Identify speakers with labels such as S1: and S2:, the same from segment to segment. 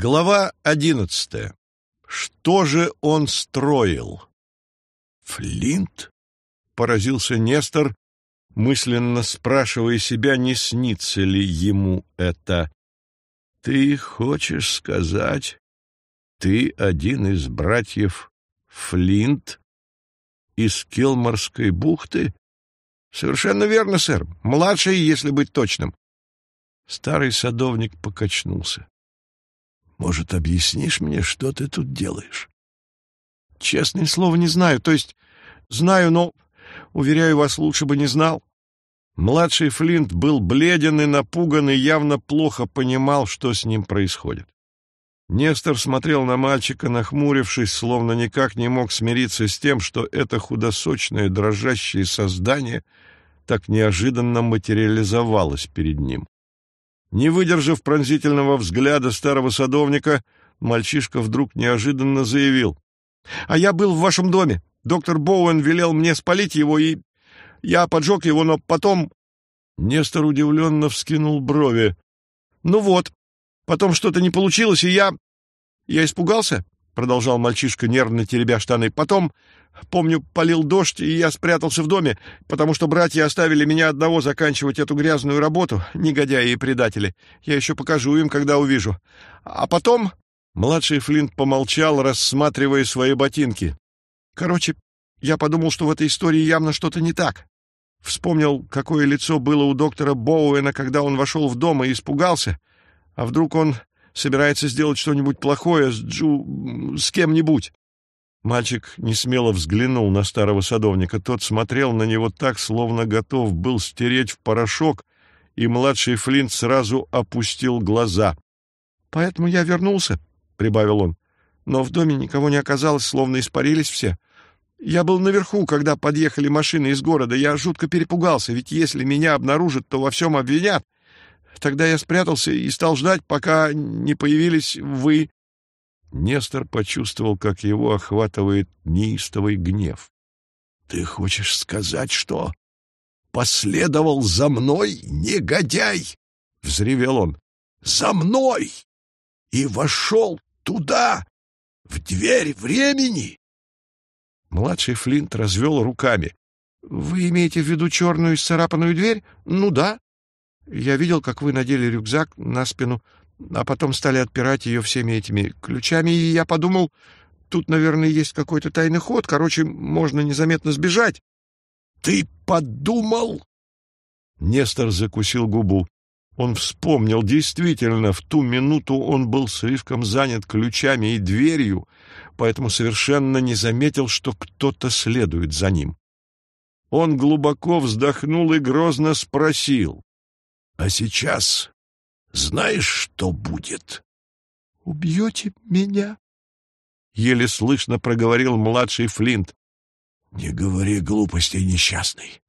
S1: Глава одиннадцатая. Что же он строил?
S2: Флинт?
S1: Поразился Нестор, мысленно спрашивая себя, не снится ли ему это. Ты хочешь сказать, ты один из братьев Флинт из Килморской бухты? Совершенно верно, сэр. Младший, если быть точным. Старый садовник покачнулся.
S2: Может, объяснишь мне, что ты тут делаешь?
S1: Честное слово, не знаю. То есть, знаю, но, уверяю вас, лучше бы не знал. Младший Флинт был бледен и напуган и явно плохо понимал, что с ним происходит. Нестор смотрел на мальчика, нахмурившись, словно никак не мог смириться с тем, что это худосочное дрожащее создание так неожиданно материализовалось перед ним. Не выдержав пронзительного взгляда старого садовника, мальчишка вдруг неожиданно заявил. — А я был в вашем доме. Доктор Боуэн велел мне спалить его, и я поджег его, но потом... Нестор удивленно вскинул брови. — Ну вот, потом что-то не получилось, и я... Я испугался, — продолжал мальчишка, нервно теребя штаны. Потом Помню, полил дождь, и я спрятался в доме, потому что братья оставили меня одного заканчивать эту грязную работу, негодяи и предатели. Я еще покажу им, когда увижу. А потом...» Младший Флинт помолчал, рассматривая свои ботинки. «Короче, я подумал, что в этой истории явно что-то не так. Вспомнил, какое лицо было у доктора Боуэна, когда он вошел в дом и испугался. А вдруг он собирается сделать что-нибудь плохое с Джу... с кем-нибудь? Мальчик несмело взглянул на старого садовника. Тот смотрел на него так, словно готов был стереть в порошок, и младший Флинт сразу опустил глаза. — Поэтому я вернулся, — прибавил он. Но в доме никого не оказалось, словно испарились все. Я был наверху, когда подъехали машины из города. Я жутко перепугался, ведь если меня обнаружат, то во всем обвинят. Тогда я спрятался и стал ждать, пока не появились вы. Нестор почувствовал, как его охватывает неистовый гнев.
S2: — Ты хочешь сказать, что последовал за мной, негодяй? — взревел он. — За мной! И вошел туда, в дверь времени!
S1: Младший Флинт развел руками. — Вы имеете в виду черную исцарапанную дверь? Ну да. Я видел, как вы надели рюкзак на спину а потом стали отпирать ее всеми этими ключами, и я подумал, тут, наверное, есть какой-то тайный ход, короче, можно незаметно сбежать.
S2: — Ты подумал?
S1: Нестор закусил губу. Он вспомнил, действительно, в ту минуту он был слишком занят ключами и дверью, поэтому совершенно не заметил, что кто-то следует за ним. Он глубоко вздохнул и грозно спросил. — А сейчас знаешь, что будет? — Убьете меня? — еле слышно проговорил младший Флинт.
S2: — Не говори глупостей, несчастный.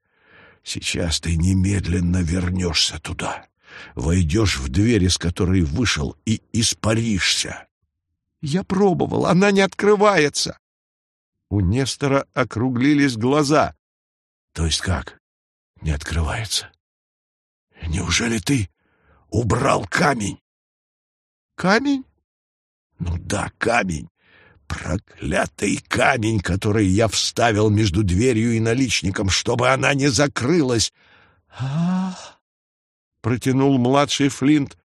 S2: Сейчас ты немедленно вернешься туда, войдешь в дверь, из которой вышел, и испаришься.
S1: — Я пробовал, она не открывается. У Нестора округлились глаза.
S2: — То есть как? Не открывается? Неужели ты убрал камень.
S1: Камень?
S2: Ну да, камень. Проклятый камень, который я вставил между дверью и наличником, чтобы она не закрылась.
S1: А, -а, -а протянул младший Флинт.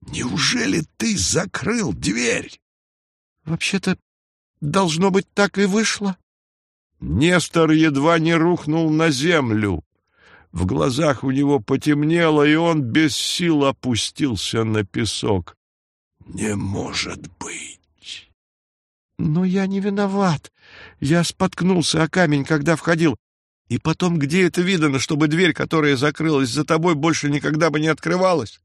S2: Неужели ты закрыл дверь?
S1: Вообще-то, должно быть, так и вышло. Нестор едва не рухнул на землю. В глазах у него потемнело, и он без сил опустился на песок.
S2: «Не может быть!»
S1: «Но я не виноват. Я споткнулся о камень, когда входил. И потом, где это видано, чтобы дверь, которая закрылась за тобой, больше никогда бы не открывалась?»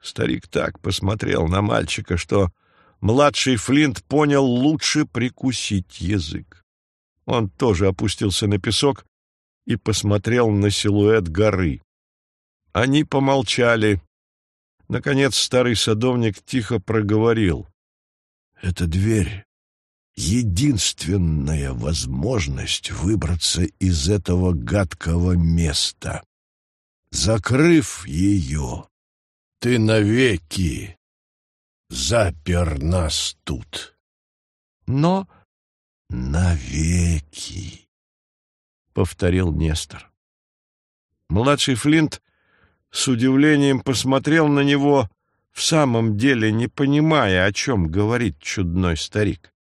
S1: Старик так посмотрел на мальчика, что младший Флинт понял лучше прикусить язык. Он тоже опустился на песок и посмотрел на силуэт горы. Они помолчали. Наконец старый садовник тихо проговорил.
S2: — Эта дверь — единственная возможность выбраться из этого гадкого места. Закрыв ее, ты навеки запер нас тут.
S1: Но
S2: навеки, — повторил Нестор.
S1: Младший Флинт с удивлением посмотрел на него, в самом деле не понимая, о чем говорит чудной старик.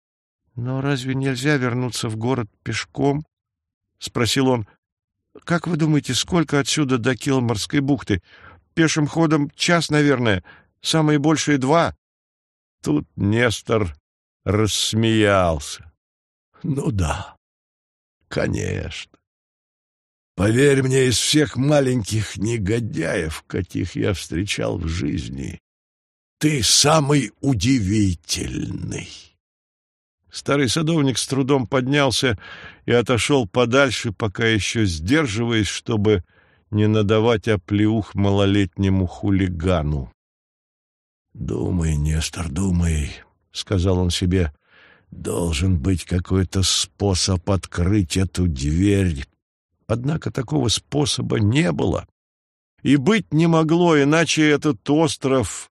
S1: — Но разве нельзя вернуться в город пешком? — спросил он. — Как вы думаете, сколько отсюда до Килморской бухты? Пешим ходом час, наверное, самые большие два.
S2: Тут Нестор рассмеялся. — Ну да, конечно. Поверь мне, из всех маленьких негодяев, каких я встречал в жизни, ты самый удивительный.
S1: Старый садовник с трудом поднялся и отошел подальше, пока еще сдерживаясь, чтобы не надавать оплеух малолетнему хулигану.
S2: — Думай, Нестор, думай, — сказал он себе, — должен быть какой-то способ открыть эту дверь.
S1: Однако такого способа не было. И быть не могло, иначе этот остров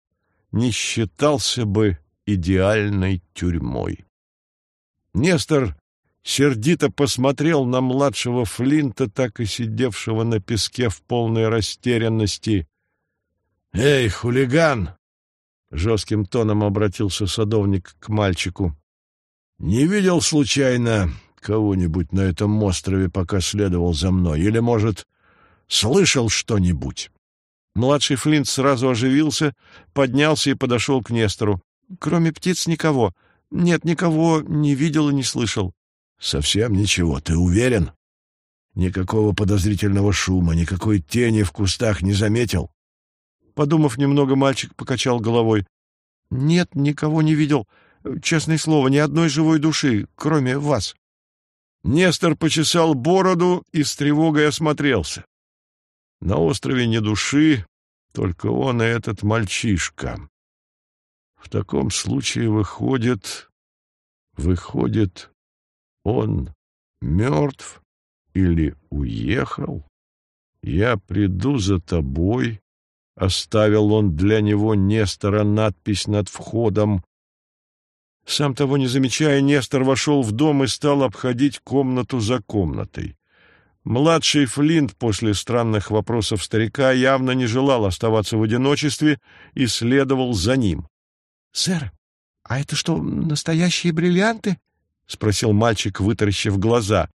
S1: не считался бы идеальной тюрьмой. Нестор сердито посмотрел на младшего Флинта, так и сидевшего на песке в полной растерянности. — Эй, хулиган! — жестким тоном обратился садовник к мальчику. — Не видел случайно кого-нибудь на этом острове, пока следовал за мной? Или, может, слышал что-нибудь? Младший Флинт сразу оживился, поднялся и подошел к Нестору. — Кроме птиц никого. Нет, никого не видел и не слышал. — Совсем ничего, ты уверен? Никакого подозрительного шума, никакой тени в кустах не заметил? Подумав немного, мальчик покачал головой. — Нет, никого не видел. Честное слово, ни одной живой души, кроме вас. Нестор почесал бороду и с тревогой осмотрелся. На острове ни души, только он и этот мальчишка. В таком случае выходит... Выходит, он мертв или уехал? Я приду за тобой. Оставил он для него Нестора надпись над входом. Сам того не замечая, Нестор вошел в дом и стал обходить комнату за комнатой. Младший Флинт после странных вопросов старика явно не желал оставаться в одиночестве и следовал за ним. — Сэр, а это что, настоящие бриллианты? — спросил мальчик, вытаращив глаза.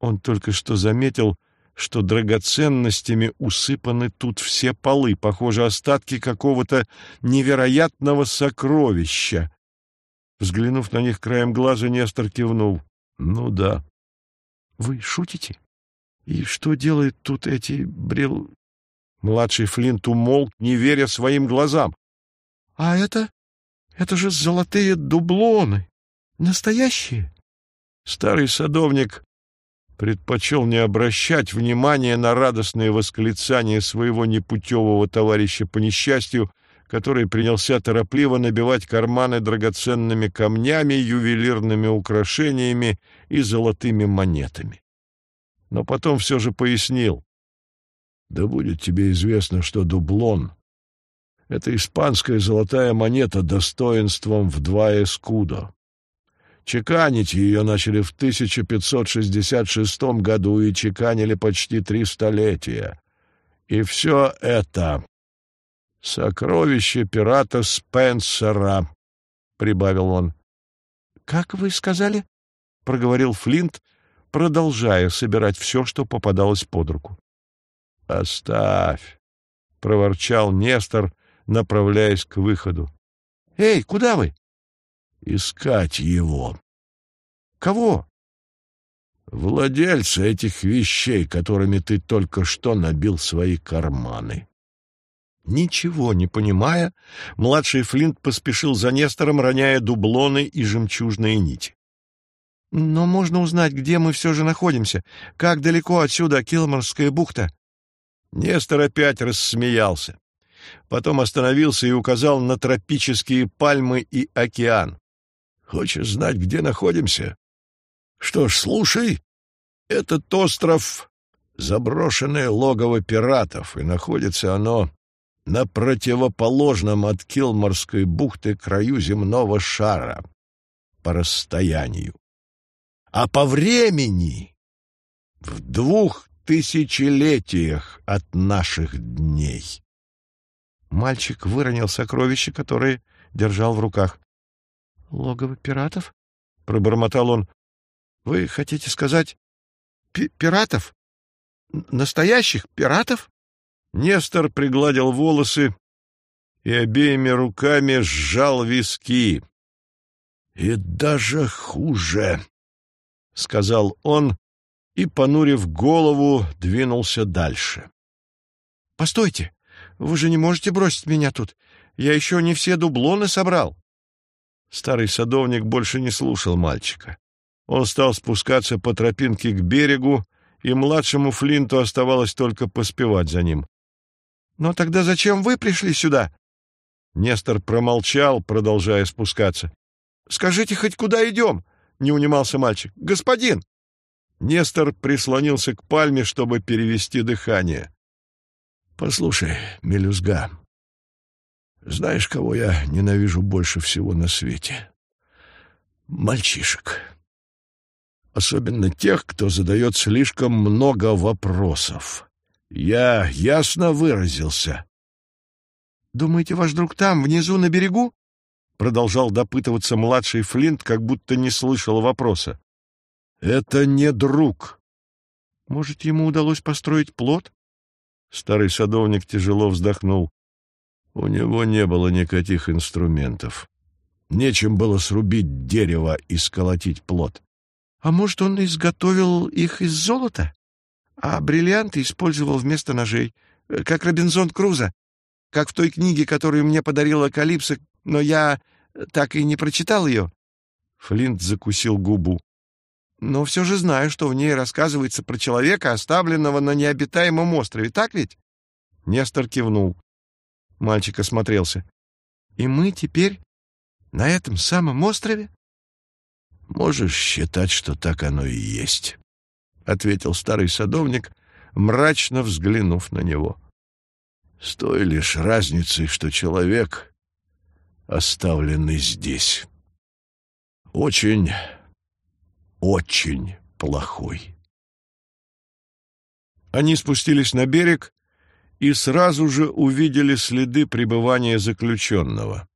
S1: Он только что заметил, что драгоценностями усыпаны тут все полы, похоже, остатки какого-то невероятного сокровища. Взглянув на них краем глаза, Нестор кивнул. — Ну да. — Вы шутите? И что делают тут эти брел... Младший Флинт умолк, не веря своим глазам. — А это? Это же золотые дублоны. Настоящие? Старый садовник предпочел не обращать внимания на радостные восклицания своего непутевого товарища по несчастью который принялся торопливо набивать карманы драгоценными камнями, ювелирными украшениями и золотыми монетами. Но потом все же пояснил. «Да будет тебе известно, что дублон — это испанская золотая монета достоинством в два эскудо. Чеканить ее начали в 1566 году и чеканили почти три столетия. И все это «Сокровище пирата Спенсера», — прибавил он. «Как вы сказали?» — проговорил Флинт, продолжая собирать все, что попадалось под руку. «Оставь», — проворчал Нестор, направляясь к выходу. «Эй, куда вы?» «Искать его». «Кого?» «Владельца этих вещей, которыми ты только что набил свои карманы». Ничего не понимая, младший Флинт поспешил за Нестором, роняя дублоны и жемчужные нити. «Но можно узнать, где мы все же находимся? Как далеко отсюда Килморская бухта?» Нестор опять рассмеялся. Потом остановился и указал на тропические пальмы и океан. «Хочешь знать, где находимся? Что ж, слушай, этот остров — заброшенное логово пиратов, и находится оно
S2: на противоположном от Килморской бухты краю земного шара по расстоянию, а по времени в двух тысячелетиях от наших дней.
S1: Мальчик выронил сокровища, которые держал в руках. — Логово пиратов? — пробормотал он. — Вы хотите сказать пиратов? Настоящих пиратов?
S2: Нестор пригладил волосы и обеими руками сжал виски. — И даже хуже, — сказал он и, понурив голову, двинулся дальше.
S1: — Постойте, вы же не можете бросить меня тут. Я еще не все дублоны собрал.
S2: Старый садовник больше не слушал мальчика. Он стал спускаться по тропинке к берегу, и младшему Флинту оставалось только поспевать за ним.
S1: «Но тогда зачем вы пришли сюда?»
S2: Нестор промолчал, продолжая спускаться.
S1: «Скажите хоть куда идем?» — не унимался мальчик. «Господин!»
S2: Нестор прислонился к пальме, чтобы перевести дыхание. «Послушай, мелюзга, знаешь, кого я ненавижу больше всего на свете? Мальчишек. Особенно тех, кто задает слишком много вопросов. Я ясно выразился.
S1: «Думаете, ваш друг там, внизу, на берегу?» Продолжал допытываться младший Флинт, как будто не слышал вопроса.
S2: «Это не друг».
S1: «Может, ему удалось построить плод?»
S2: Старый садовник тяжело вздохнул. У него не было никаких инструментов. Нечем было срубить дерево и сколотить плод.
S1: — А может, он изготовил их из золота? А бриллианты использовал вместо ножей, э, как Робинзон Крузо, как в той книге, которую мне подарила Калипсо, но я так и не прочитал ее. Флинт закусил губу. Но все же знаю, что в ней рассказывается про человека, оставленного на необитаемом острове, так ведь? Нестор кивнул. Мальчик осмотрелся. «И мы теперь на этом самом острове?»
S2: «Можешь считать, что так оно и есть», — ответил старый садовник, мрачно взглянув на него. «С той лишь разницей, что человек оставленный здесь. Очень, очень плохой».
S1: Они спустились на берег и сразу же увидели следы пребывания заключенного.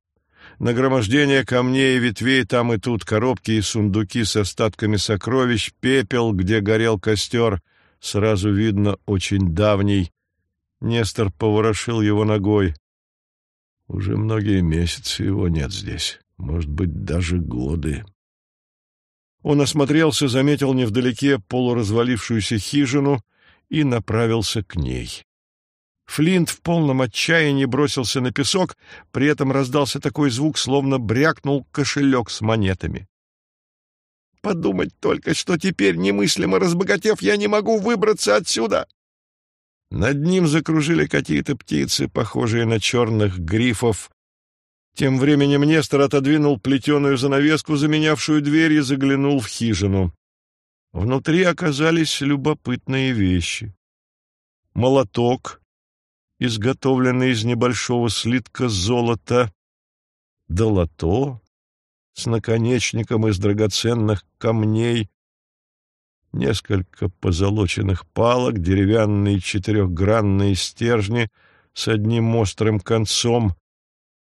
S1: Нагромождение камней и ветвей там и тут, коробки и сундуки с остатками сокровищ, пепел, где горел костер, сразу видно очень давний. Нестор поворошил его ногой.
S2: Уже многие месяцы его нет здесь, может быть, даже годы.
S1: Он осмотрелся, заметил невдалеке полуразвалившуюся хижину и направился к ней. Флинт в полном отчаянии бросился на песок, при этом раздался такой звук, словно брякнул кошелек с монетами. «Подумать только, что теперь, немыслимо разбогатев, я не могу выбраться отсюда!» Над ним закружили какие-то птицы, похожие на черных грифов. Тем временем Нестор отодвинул плетеную занавеску, заменявшую дверь, и заглянул в хижину. Внутри оказались любопытные вещи. Молоток, изготовленный из небольшого слитка золота, долото с наконечником из драгоценных камней, несколько позолоченных палок, деревянные четырехгранные стержни с одним острым концом,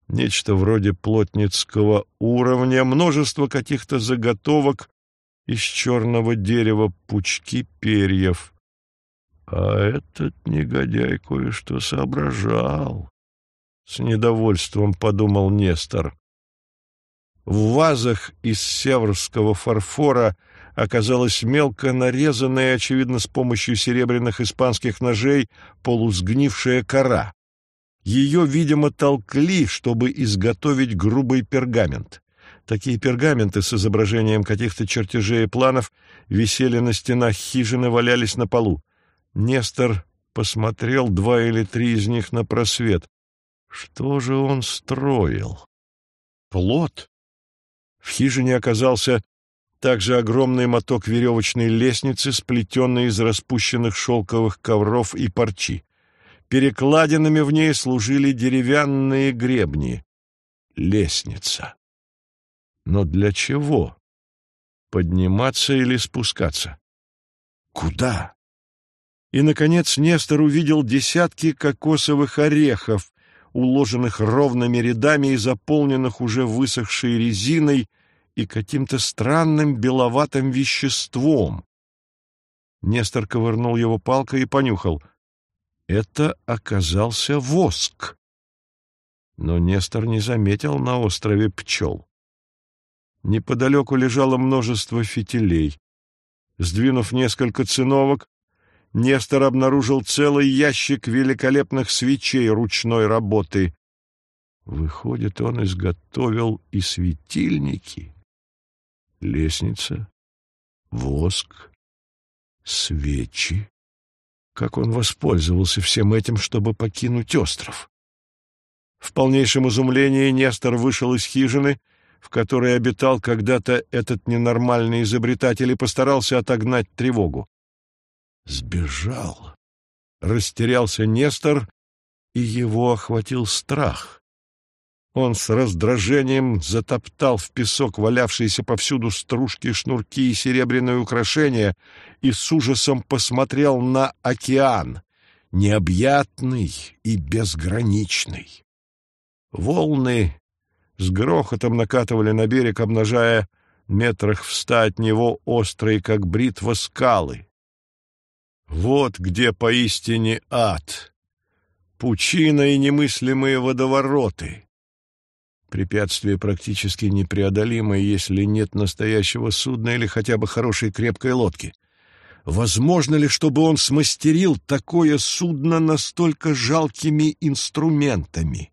S1: нечто вроде плотницкого уровня, множество каких-то заготовок из черного дерева, пучки перьев — а этот негодяй кое-что соображал. С недовольством подумал Нестор. В вазах из северского фарфора оказалась мелко нарезанная, очевидно, с помощью серебряных испанских ножей, полусгнившая кора. Ее, видимо, толкли, чтобы изготовить грубый пергамент. Такие пергаменты с изображением каких-то чертежей и планов висели на стенах хижины, валялись на полу. Нестор посмотрел два или три из них на просвет. Что же он строил? Плод? В хижине оказался также огромный моток веревочной лестницы, сплетенный из распущенных шелковых ковров и парчи. Перекладинами в ней служили деревянные гребни. Лестница. Но для чего? Подниматься или спускаться? Куда? И, наконец, Нестор увидел десятки кокосовых орехов, уложенных ровными рядами и заполненных уже высохшей резиной и каким-то странным беловатым веществом. Нестор ковырнул его палкой и понюхал. Это оказался воск. Но Нестор не заметил на острове пчел. Неподалеку лежало множество фитилей. Сдвинув несколько циновок, Нестор обнаружил целый ящик великолепных свечей ручной работы. Выходит, он изготовил и светильники, лестница, воск, свечи. Как он воспользовался всем этим, чтобы покинуть остров? В полнейшем изумлении Нестор вышел из хижины, в которой обитал когда-то этот ненормальный изобретатель, и постарался отогнать тревогу. Сбежал. Растерялся Нестор, и его охватил страх. Он с раздражением затоптал в песок валявшиеся повсюду стружки, шнурки и серебряные украшения и с ужасом посмотрел на океан, необъятный и безграничный. Волны с грохотом накатывали на берег, обнажая метрах в ста от него острые, как бритва, скалы. Вот где поистине ад, пучина и немыслимые водовороты. Препятствие практически непреодолимое, если нет настоящего судна или хотя бы хорошей крепкой лодки. Возможно ли, чтобы он смастерил такое судно настолько жалкими инструментами?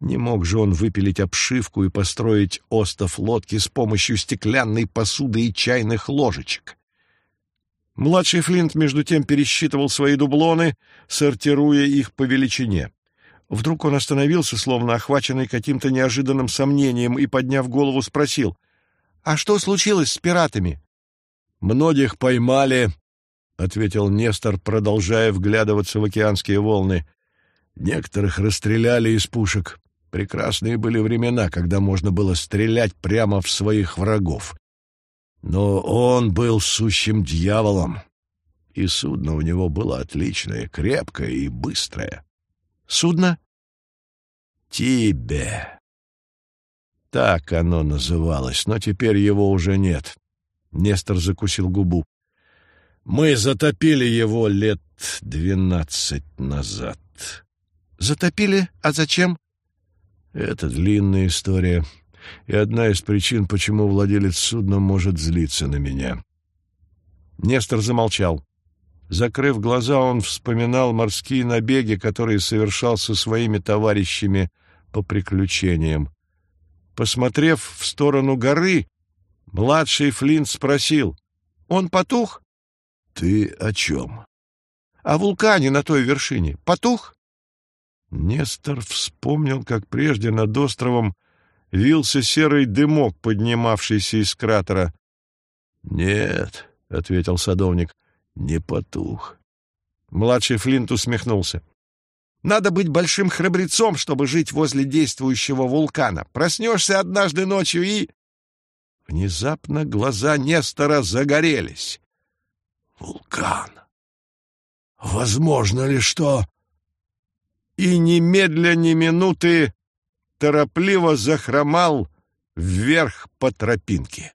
S1: Не мог же он выпилить обшивку и построить остов лодки с помощью стеклянной посуды и чайных ложечек. Младший Флинт, между тем, пересчитывал свои дублоны, сортируя их по величине. Вдруг он остановился, словно охваченный каким-то неожиданным сомнением, и, подняв голову, спросил, «А что случилось с пиратами?» «Многих поймали», — ответил Нестор, продолжая вглядываться в океанские волны. «Некоторых расстреляли из пушек. Прекрасные были времена, когда можно было стрелять прямо в своих врагов. Но он был сущим дьяволом, и судно у него было отличное, крепкое и быстрое. Судно? Тибе. Так оно называлось, но теперь его уже нет. Нестор закусил губу. Мы затопили его лет двенадцать назад. Затопили? А зачем? Это длинная история, и одна из причин, почему владелец судна может злиться на меня. Нестор замолчал. Закрыв глаза, он вспоминал морские набеги, которые совершал со своими товарищами по приключениям. Посмотрев в сторону горы, младший Флинт спросил, «Он потух?» «Ты о чем?» «О вулкане на той вершине. Потух?» Нестор вспомнил, как прежде над островом вился серый дымок, поднимавшийся из кратера. «Нет», — ответил садовник, не потух. Младший Флинт усмехнулся. Надо быть большим храбрецом, чтобы жить возле действующего вулкана. Проснешься однажды ночью и... Внезапно глаза Нестора загорелись. Вулкан. Возможно ли что... И немедля ни минуты торопливо захромал вверх по тропинке.